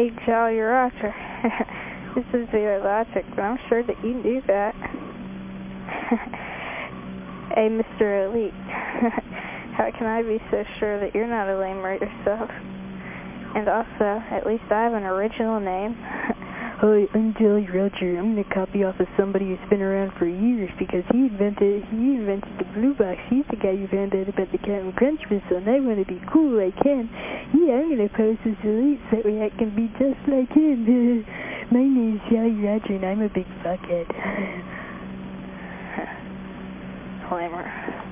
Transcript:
Hey, Jolly Roger. this is Zero Logic, but I'm sure that you knew that. hey, Mr. Elite. How can I be so sure that you're not a lame lamer yourself? And also, at least I have an original name. Hi, I'm Jolly Roger. I'm going to copy off of somebody who's been around for years because he invented he invented the blue box. He's the guy who found out about the Captain Crunch missile, and I want to be cool like him. Yeah, I'm going to pose as elite so I can be just like him. My name's Jolly Roger, and I'm a big fuckhead. Lamer.